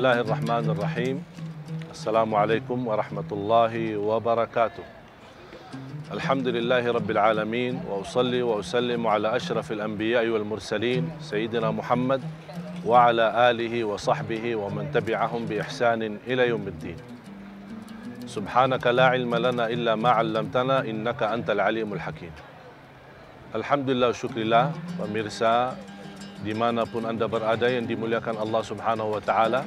الله الرحمن الرحيم السلام عليكم ورحمة الله وبركاته الحمد لله رب العالمين وأصلي وأسلم على أشرف الأنبياء والمرسلين سيدنا محمد وعلى آله وصحبه ومن تبعهم بإحسان إلى يوم الدين سبحانك لا علم لنا إلا ما علمتنا إنك أنت العليم الحكيم Alhamdulillah syukrillah pemirsa dimanapun anda berada yang dimuliakan Allah Subhanahu wa taala.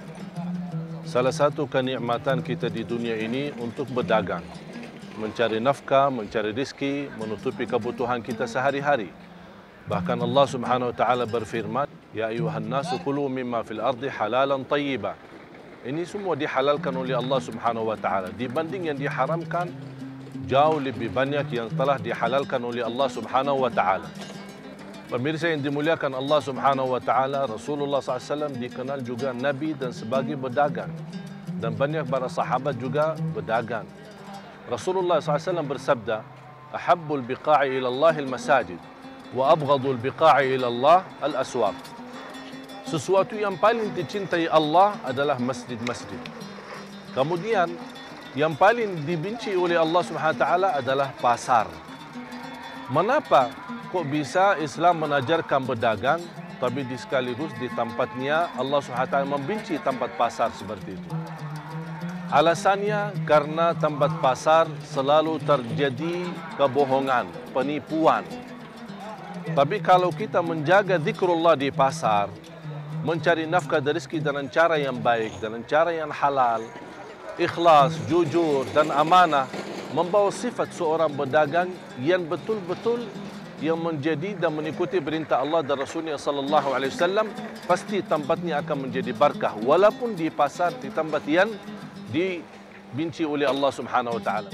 Salah satu kenikmatan kita di dunia ini untuk berdagang, mencari nafkah, mencari rezeki, menutupi kebutuhan kita sehari-hari. Bahkan Allah Subhanahu wa taala berfirman, "Ya ayuhan nasu kulu mimma fil ardi halalan tayyiba." Ini semua dihalalkan oleh Allah Subhanahu wa taala dibanding yang diharamkan jauh lebih banyak yang telah dihalalkan oleh Allah Subhanahu wa taala. Pemirsa yang dimuliakan Allah Subhanahu wa taala, Rasulullah SAW dikenal juga nabi dan sebagai berdagang dan banyak para sahabat juga berdagang. Rasulullah SAW bersabda, "Ahabbul biqa'i ila Allah al-masajid wa abghadul biqa'i ila Allah al-aswaq." Sesuatu yang paling dicintai Allah adalah masjid-masjid. Kemudian yang paling dibenci oleh Allah Subhanahu taala adalah pasar. Mengapa kok bisa Islam menajarkan berdagang tapi di sekaligus di tempatnya Allah taala membenci tempat pasar seperti itu? Alasannya karena tempat pasar selalu terjadi kebohongan, penipuan. Tapi kalau kita menjaga zikrullah di pasar, mencari nafkah dari rezeki dengan cara yang baik, dengan cara yang halal, ikhlas, jujur dan amanah membawa sifat seorang berdagang yang betul-betul yang menjadi dan mengikuti perintah Allah dan Rasulnya sallallahu alaihi wasallam pasti tempatnya akan menjadi berkah walaupun di pasar di tempat yang dibenci oleh Allah Subhanahu wa taala.